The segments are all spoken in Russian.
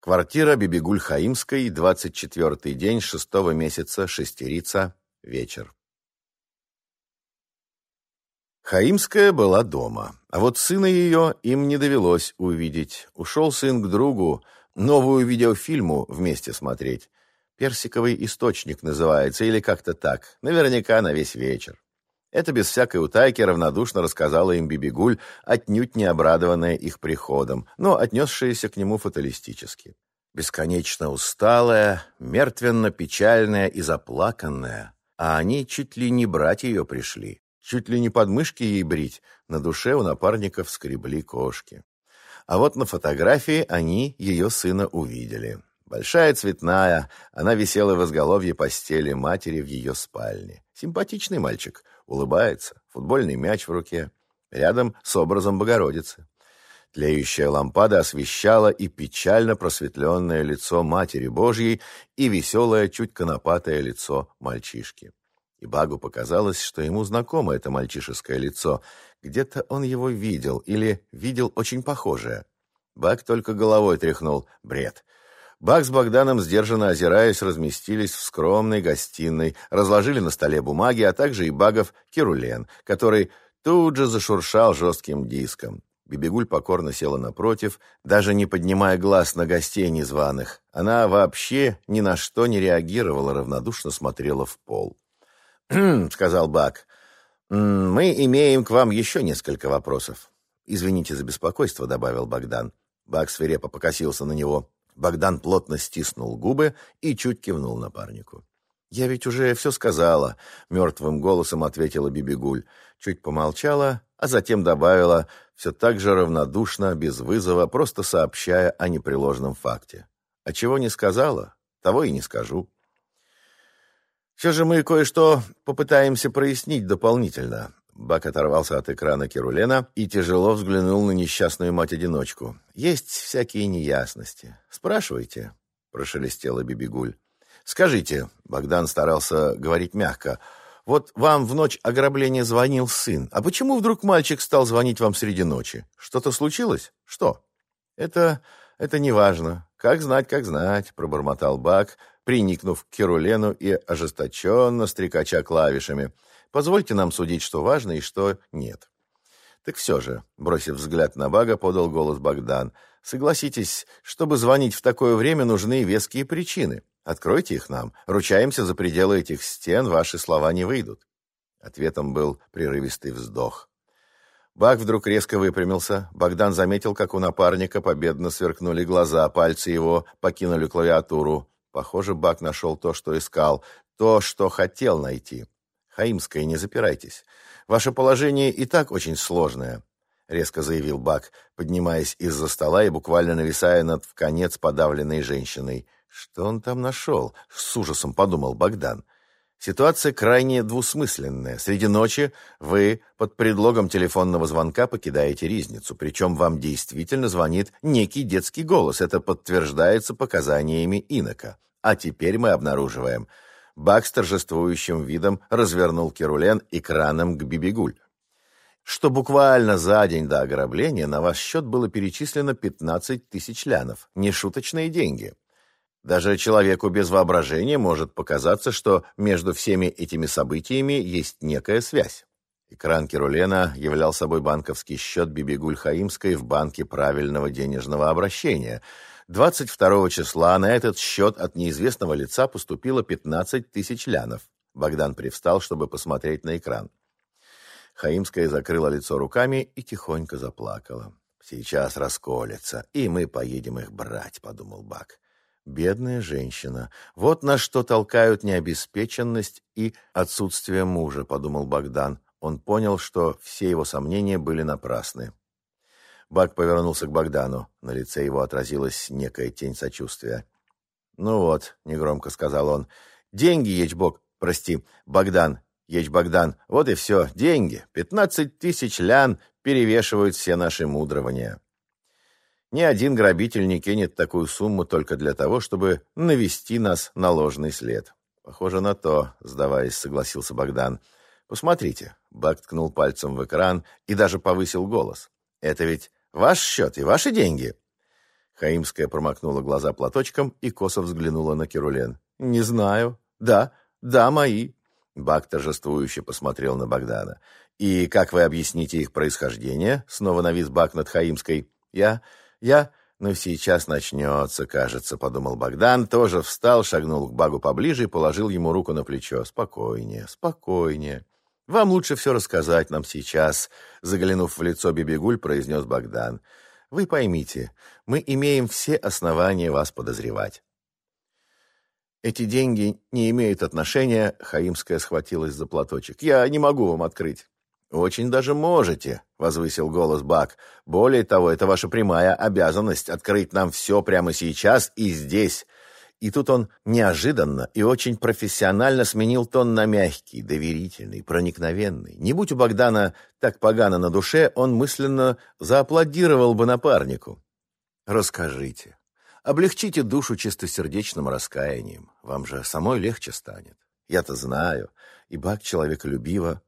Квартира Бибигуль-Хаимской, 24-й день шестого месяца, Шестерица, вечер. Хаимская была дома, а вот сына ее им не довелось увидеть. Ушел сын к другу, новую видеофильму вместе смотреть. «Персиковый источник» называется, или как-то так. Наверняка на весь вечер. Это без всякой утайки равнодушно рассказала им Бибигуль, отнюдь не обрадованная их приходом, но отнесшаяся к нему фаталистически. Бесконечно усталая, мертвенно-печальная и заплаканная, а они чуть ли не брать ее пришли, чуть ли не подмышки ей брить, на душе у напарников скребли кошки. А вот на фотографии они ее сына увидели. Большая цветная, она висела в изголовье постели матери в ее спальне. Симпатичный мальчик, улыбается, футбольный мяч в руке, рядом с образом Богородицы. Тлеющая лампада освещала и печально просветленное лицо Матери Божьей, и веселое, чуть конопатое лицо мальчишки. И Багу показалось, что ему знакомо это мальчишеское лицо. Где-то он его видел или видел очень похожее. Баг только головой тряхнул. Бред. Бак с Богданом, сдержанно озираясь, разместились в скромной гостиной, разложили на столе бумаги, а также и Багов Кирулен, который тут же зашуршал жестким диском. Бибигуль покорно села напротив, даже не поднимая глаз на гостей незваных. Она вообще ни на что не реагировала, равнодушно смотрела в пол. сказал Бак. «Мы имеем к вам еще несколько вопросов». «Извините за беспокойство», — добавил Богдан. Бак свирепо покосился на него. Богдан плотно стиснул губы и чуть кивнул напарнику. «Я ведь уже все сказала», — мертвым голосом ответила Бибигуль. Чуть помолчала, а затем добавила, все так же равнодушно, без вызова, просто сообщая о непреложном факте. «А чего не сказала, того и не скажу». «Все же мы кое-что попытаемся прояснить дополнительно. Бак оторвался от экрана Керулена и тяжело взглянул на несчастную мать-одиночку. «Есть всякие неясности. Спрашивайте», — прошелестела Бибигуль. «Скажите», — Богдан старался говорить мягко, «вот вам в ночь ограбления звонил сын. А почему вдруг мальчик стал звонить вам среди ночи? Что-то случилось? Что?» «Это... это неважно. Как знать, как знать», — пробормотал Бак, приникнув к Керулену и ожесточенно стрекача клавишами — Позвольте нам судить, что важно и что нет. Так все же, бросив взгляд на Бага, подал голос Богдан. Согласитесь, чтобы звонить в такое время, нужны веские причины. Откройте их нам. Ручаемся, за пределы этих стен ваши слова не выйдут. Ответом был прерывистый вздох. Баг вдруг резко выпрямился. Богдан заметил, как у напарника победно сверкнули глаза, пальцы его покинули клавиатуру. Похоже, Баг нашел то, что искал, то, что хотел найти. Хаимская, не запирайтесь. Ваше положение и так очень сложное», — резко заявил Бак, поднимаясь из-за стола и буквально нависая над в конец подавленной женщиной. «Что он там нашел?» — с ужасом подумал Богдан. «Ситуация крайне двусмысленная. Среди ночи вы под предлогом телефонного звонка покидаете ризницу, причем вам действительно звонит некий детский голос. Это подтверждается показаниями инока. А теперь мы обнаруживаем, Бак с торжествующим видом развернул Керулен экраном к Бибигуль. Что буквально за день до ограбления на ваш счет было перечислено 15 тысяч лянов. Нешуточные деньги. Даже человеку без воображения может показаться, что между всеми этими событиями есть некая связь. Экран Керулена являл собой банковский счет Бибигуль Хаимской в банке правильного денежного обращения – 22 числа на этот счет от неизвестного лица поступило 15 тысяч лянов. Богдан привстал, чтобы посмотреть на экран. Хаимская закрыла лицо руками и тихонько заплакала. «Сейчас расколется, и мы поедем их брать», — подумал Бак. «Бедная женщина. Вот на что толкают необеспеченность и отсутствие мужа», — подумал Богдан. Он понял, что все его сомнения были напрасны. Бак повернулся к Богдану. На лице его отразилась некая тень сочувствия. «Ну вот», — негромко сказал он, — «деньги, Ечбок, прости, Богдан, Еч Богдан, вот и все, деньги. Пятнадцать тысяч лян перевешивают все наши мудрования». Ни один грабитель не кинет такую сумму только для того, чтобы навести нас на ложный след. Похоже на то, сдаваясь, согласился Богдан. Посмотрите. Бак ткнул пальцем в экран и даже повысил голос. Это ведь Ваш счет и ваши деньги». Хаимская промокнула глаза платочком и косо взглянула на Керулен. «Не знаю. Да, да, мои». Бак торжествующе посмотрел на Богдана. «И как вы объясните их происхождение?» Снова навис Бак над Хаимской. «Я... я...» «Ну, сейчас начнется, кажется», — подумал Богдан, тоже встал, шагнул к Багу поближе и положил ему руку на плечо. «Спокойнее, спокойнее. Вам лучше все рассказать нам сейчас», — заглянув в лицо Бибигуль, произнес Богдан. «Вы поймите, мы имеем все основания вас подозревать». «Эти деньги не имеют отношения», — Хаимская схватилась за платочек. «Я не могу вам открыть». «Очень даже можете», — возвысил голос Бак. «Более того, это ваша прямая обязанность открыть нам все прямо сейчас и здесь». И тут он неожиданно и очень профессионально сменил тон на мягкий, доверительный, проникновенный. Не будь у Богдана так погано на душе, он мысленно зааплодировал бы напарнику. «Расскажите. Облегчите душу чистосердечным раскаянием. Вам же самой легче станет. Я-то знаю». И Бак человеколюбиво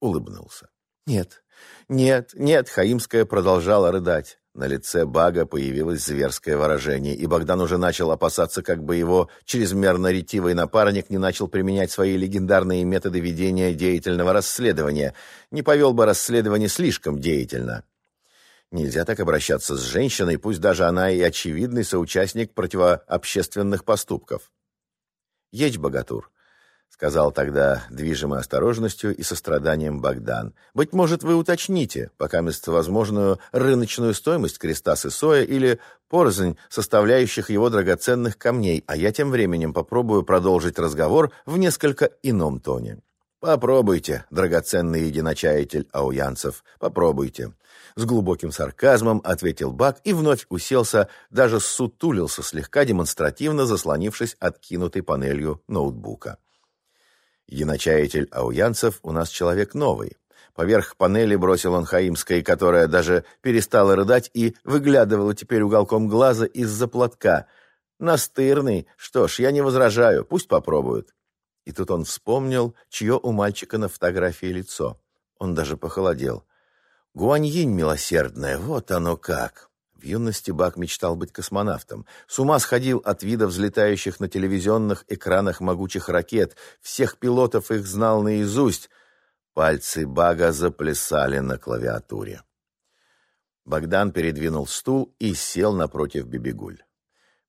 улыбнулся. «Нет, нет, нет!» — Хаимская продолжала рыдать. На лице Бага появилось зверское выражение, и Богдан уже начал опасаться, как бы его чрезмерно ретивый напарник не начал применять свои легендарные методы ведения деятельного расследования. Не повел бы расследование слишком деятельно. Нельзя так обращаться с женщиной, пусть даже она и очевидный соучастник противообщественных поступков. Ечь, богатур, — сказал тогда, движимый осторожностью и состраданием Богдан. «Быть может, вы уточните, пока место возможную рыночную стоимость креста Сысоя или порознь составляющих его драгоценных камней, а я тем временем попробую продолжить разговор в несколько ином тоне». «Попробуйте, драгоценный единочаятель ауянцев, попробуйте». С глубоким сарказмом ответил Бак и вновь уселся, даже сутулился слегка демонстративно, заслонившись откинутой панелью ноутбука. Единочаятель ауянцев у нас человек новый. Поверх панели бросил он Хаимской, которая даже перестала рыдать и выглядывала теперь уголком глаза из-за платка. «Настырный. Что ж, я не возражаю. Пусть попробуют». И тут он вспомнил, чье у мальчика на фотографии лицо. Он даже похолодел. «Гуаньинь милосердная, вот оно как!» В юности Бак мечтал быть космонавтом. С ума сходил от вида взлетающих на телевизионных экранах могучих ракет. Всех пилотов их знал наизусть. Пальцы Бага заплясали на клавиатуре. Богдан передвинул стул и сел напротив Бибигуль.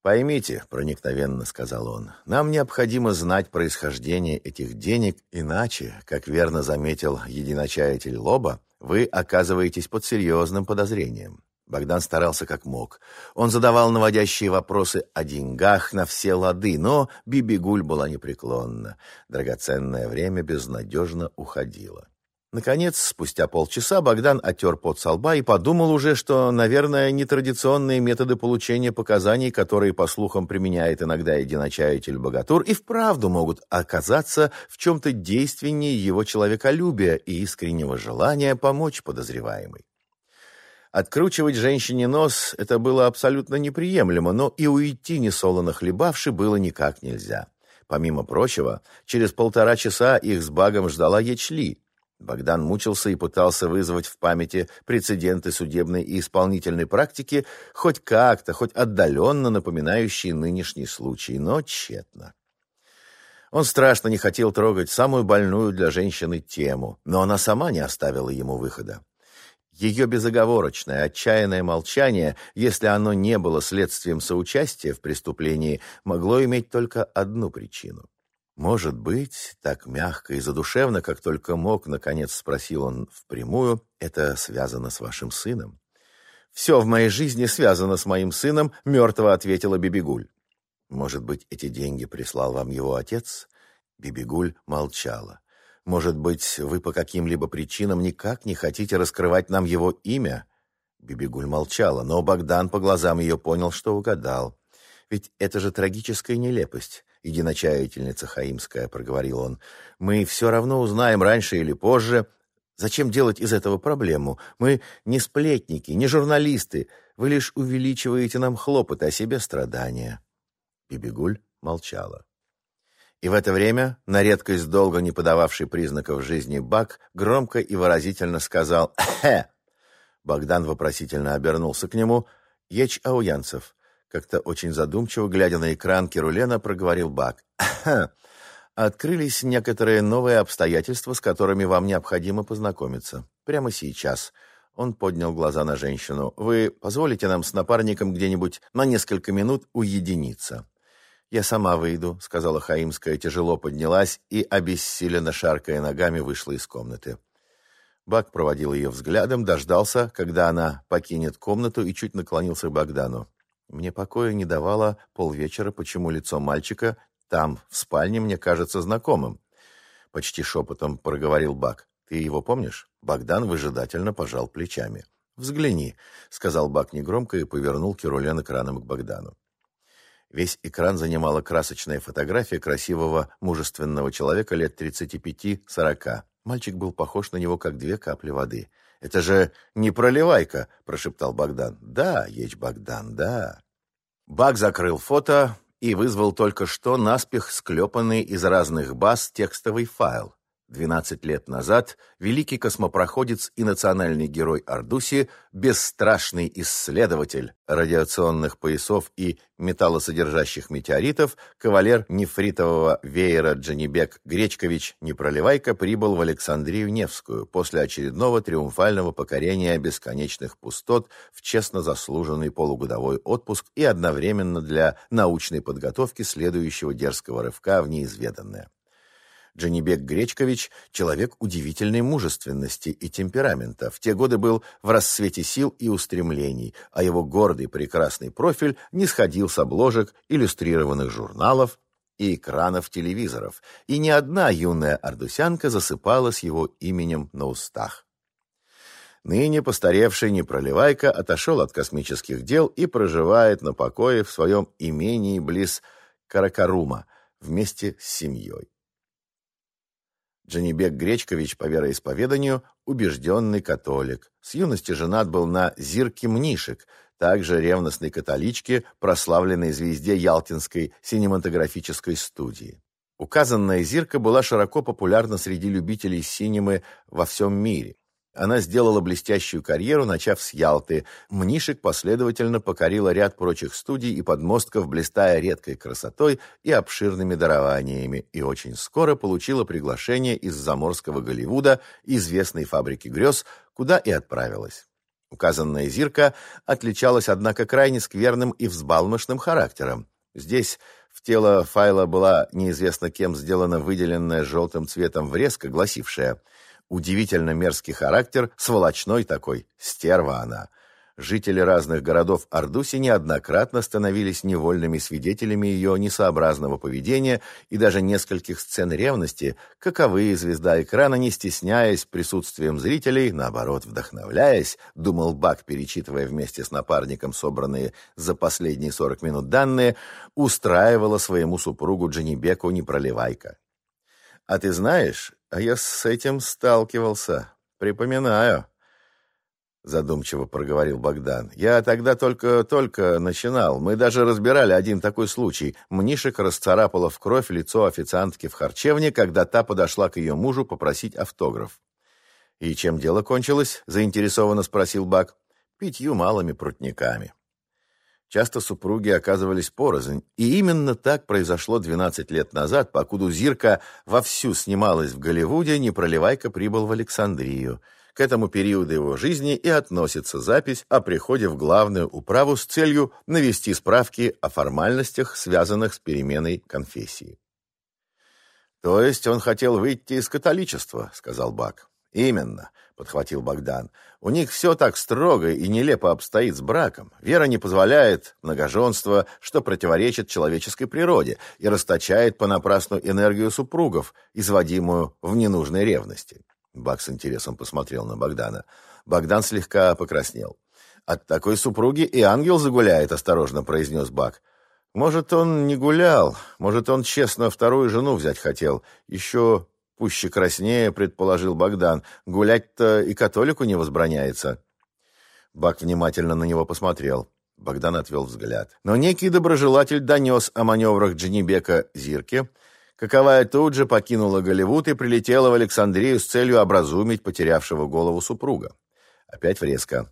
«Поймите», — проникновенно сказал он, — «нам необходимо знать происхождение этих денег, иначе, как верно заметил единочаятель Лоба, вы оказываетесь под серьезным подозрением. Богдан старался как мог. Он задавал наводящие вопросы о деньгах на все лады, но Бибигуль была непреклонна. Драгоценное время безнадежно уходило. Наконец, спустя полчаса, Богдан оттер пот со лба и подумал уже, что, наверное, нетрадиционные методы получения показаний, которые, по слухам, применяет иногда единочаятель Богатур, и вправду могут оказаться в чем-то действеннее его человеколюбия и искреннего желания помочь подозреваемой. Откручивать женщине нос – это было абсолютно неприемлемо, но и уйти несолоно хлебавши было никак нельзя. Помимо прочего, через полтора часа их с Багом ждала Ечли. Богдан мучился и пытался вызвать в памяти прецеденты судебной и исполнительной практики, хоть как-то, хоть отдаленно напоминающие нынешний случай, но тщетно. Он страшно не хотел трогать самую больную для женщины тему, но она сама не оставила ему выхода. Ее безоговорочное, отчаянное молчание, если оно не было следствием соучастия в преступлении, могло иметь только одну причину. «Может быть, так мягко и задушевно, как только мог, наконец спросил он впрямую, это связано с вашим сыном?» «Все в моей жизни связано с моим сыном», — мертво ответила Бибигуль. «Может быть, эти деньги прислал вам его отец?» Бибигуль молчала. Может быть, вы по каким-либо причинам никак не хотите раскрывать нам его имя?» Бибигуль молчала, но Богдан по глазам ее понял, что угадал. «Ведь это же трагическая нелепость, единочаятельница Хаимская», — проговорил он. «Мы все равно узнаем раньше или позже. Зачем делать из этого проблему? Мы не сплетники, не журналисты. Вы лишь увеличиваете нам хлопоты, а себе страдания». Бибигуль молчала. И в это время, на редкость долго не подававший признаков жизни Бак, громко и выразительно сказал «Эхе!». Богдан вопросительно обернулся к нему. «Еч Ауянцев, Как-то очень задумчиво, глядя на экран Керулена, проговорил Бак. Открылись некоторые новые обстоятельства, с которыми вам необходимо познакомиться. Прямо сейчас. Он поднял глаза на женщину. «Вы позволите нам с напарником где-нибудь на несколько минут уединиться?» «Я сама выйду», — сказала Хаимская, тяжело поднялась и, обессиленно шаркая ногами, вышла из комнаты. Бак проводил ее взглядом, дождался, когда она покинет комнату и чуть наклонился к Богдану. Мне покоя не давало полвечера, почему лицо мальчика там, в спальне, мне кажется знакомым. Почти шепотом проговорил Бак. Ты его помнишь? Богдан выжидательно пожал плечами. «Взгляни», — сказал Бак негромко и повернул Кирулен экраном к Богдану. Весь экран занимала красочная фотография красивого, мужественного человека лет 35-40. Мальчик был похож на него, как две капли воды. «Это же не проливайка!» – прошептал Богдан. «Да, Еч Богдан, да». Бак закрыл фото и вызвал только что наспех склепанный из разных баз текстовый файл. 12 лет назад великий космопроходец и национальный герой Ардуси, бесстрашный исследователь радиационных поясов и металлосодержащих метеоритов, кавалер нефритового веера Джанибек Гречкович Непроливайко прибыл в Александрию Невскую после очередного триумфального покорения бесконечных пустот в честно заслуженный полугодовой отпуск и одновременно для научной подготовки следующего дерзкого рывка в неизведанное. Джанибек Гречкович – человек удивительной мужественности и темперамента. В те годы был в расцвете сил и устремлений, а его гордый прекрасный профиль не сходил с обложек иллюстрированных журналов и экранов телевизоров, и ни одна юная ардусянка засыпала с его именем на устах. Ныне постаревший Непроливайка отошел от космических дел и проживает на покое в своем имении близ Каракарума вместе с семьей. Джанибек Гречкович по вероисповеданию убежденный католик. С юности женат был на Зирке Мнишек, также ревностной католичке, прославленной звезде Ялтинской синематографической студии. Указанная Зирка была широко популярна среди любителей синемы во всем мире. Она сделала блестящую карьеру, начав с Ялты. Мнишек последовательно покорила ряд прочих студий и подмостков, блистая редкой красотой и обширными дарованиями, и очень скоро получила приглашение из заморского Голливуда, известной фабрики грез, куда и отправилась. Указанная Зирка отличалась, однако, крайне скверным и взбалмошным характером. Здесь в тело файла была неизвестно кем сделана выделенная желтым цветом врезка, гласившая – Удивительно мерзкий характер, сволочной такой, стерва она. Жители разных городов Ардуси неоднократно становились невольными свидетелями ее несообразного поведения и даже нескольких сцен ревности, каковые звезда экрана, не стесняясь присутствием зрителей, наоборот, вдохновляясь, думал Бак, перечитывая вместе с напарником собранные за последние сорок минут данные, устраивала своему супругу Джанибеку непроливайка. А ты знаешь, а я с этим сталкивался. Припоминаю. Задумчиво проговорил Богдан. Я тогда только-только начинал. Мы даже разбирали один такой случай. Мнишек расцарапала в кровь лицо официантки в харчевне, когда та подошла к ее мужу попросить автограф. «И чем дело кончилось?» – заинтересованно спросил Бак. «Пятью малыми прутниками». Часто супруги оказывались порознь, и именно так произошло 12 лет назад, покуда Зирка вовсю снималась в Голливуде, Непроливайка прибыл в Александрию. К этому периоду его жизни и относится запись о приходе в главную управу с целью навести справки о формальностях, связанных с переменой конфессии. «То есть он хотел выйти из католичества», — сказал Бак. «Именно подхватил Богдан. У них все так строго и нелепо обстоит с браком. Вера не позволяет многоженство, что противоречит человеческой природе и расточает понапрасну энергию супругов, изводимую в ненужной ревности. Бак с интересом посмотрел на Богдана. Богдан слегка покраснел. «От такой супруги и ангел загуляет», — осторожно произнес Бак. «Может, он не гулял, может, он честно вторую жену взять хотел. Еще Пуще краснее, предположил Богдан. Гулять-то и католику не возбраняется. Бак внимательно на него посмотрел. Богдан отвел взгляд. Но некий доброжелатель донес о маневрах Дженнибека Зирке, каковая тут же покинула Голливуд и прилетела в Александрию с целью образумить потерявшего голову супруга. Опять врезка.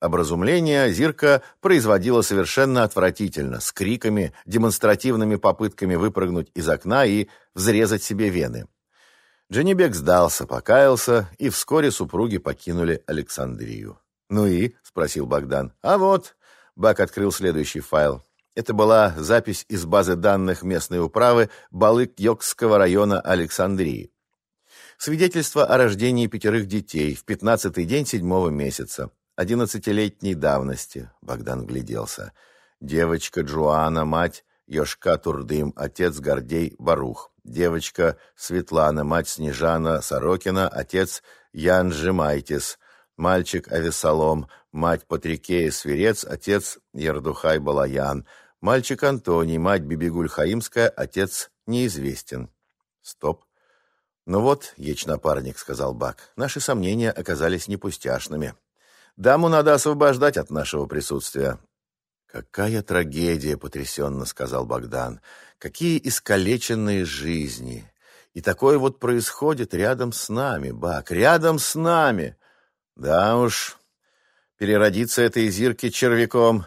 Образумление Зирка производила совершенно отвратительно, с криками, демонстративными попытками выпрыгнуть из окна и взрезать себе вены. Дженнибек сдался, покаялся, и вскоре супруги покинули Александрию. «Ну и?» — спросил Богдан. «А вот...» — Бак открыл следующий файл. Это была запись из базы данных местной управы Балык-Йокского района Александрии. Свидетельство о рождении пятерых детей в пятнадцатый день седьмого месяца одиннадцатилетней давности. Богдан гляделся. Девочка Джоанна, мать Йошка Турдым, отец Гордей Барух. Девочка Светлана, мать Снежана Сорокина, отец Ян Жемайтис. Мальчик Авесолом, мать Патрикея Свирец, отец Ердухай Балаян. Мальчик Антоний, мать Бибигуль Хаимская, отец неизвестен. Стоп. «Ну вот, ечнопарник», — сказал Бак, — «наши сомнения оказались непустяшными». Даму надо освобождать от нашего присутствия». «Какая трагедия!» — потрясенно сказал Богдан. «Какие искалеченные жизни! И такое вот происходит рядом с нами, Бак, рядом с нами!» «Да уж, переродиться этой Зирке червяком.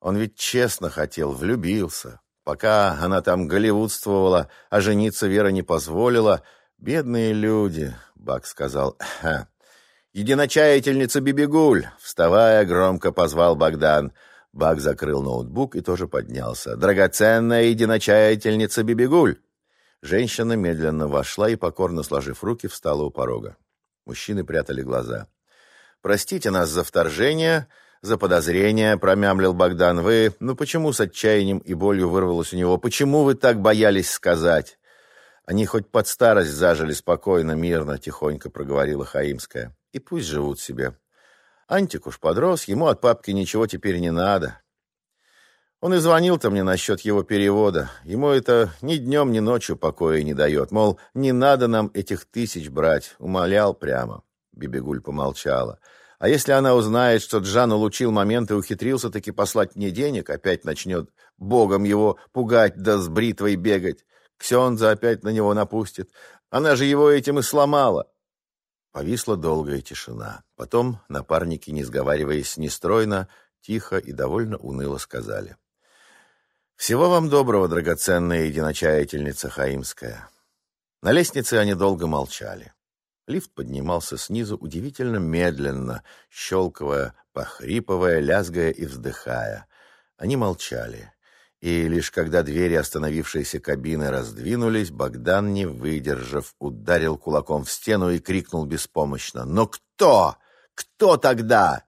Он ведь честно хотел, влюбился. Пока она там голливудствовала, а жениться Вера не позволила. Бедные люди!» — Бак сказал. «Ха, «Единочаятельница Бибигуль!» Вставая, громко позвал Богдан. Баг закрыл ноутбук и тоже поднялся. «Драгоценная единочаятельница Бибигуль!» Женщина медленно вошла и, покорно сложив руки, встала у порога. Мужчины прятали глаза. «Простите нас за вторжение, за подозрение», — промямлил Богдан. «Вы... Ну почему с отчаянием и болью вырвалось у него? Почему вы так боялись сказать?» «Они хоть под старость зажили спокойно, мирно», — тихонько проговорила Хаимская и пусть живут себе. Антик уж подрос, ему от папки ничего теперь не надо. Он и звонил-то мне насчет его перевода. Ему это ни днем, ни ночью покоя не дает. Мол, не надо нам этих тысяч брать. Умолял прямо. Бибигуль помолчала. А если она узнает, что Джан улучил момент и ухитрился таки послать мне денег, опять начнет богом его пугать да с бритвой бегать. Ксенза опять на него напустит. Она же его этим и сломала. Повисла долгая тишина. Потом напарники, не сговариваясь нестройно, тихо и довольно уныло сказали. «Всего вам доброго, драгоценная единочаятельница Хаимская». На лестнице они долго молчали. Лифт поднимался снизу удивительно медленно, щелкая, похрипывая, лязгая и вздыхая. Они молчали. И лишь когда двери остановившейся кабины раздвинулись, Богдан, не выдержав, ударил кулаком в стену и крикнул беспомощно. «Но кто? Кто тогда?»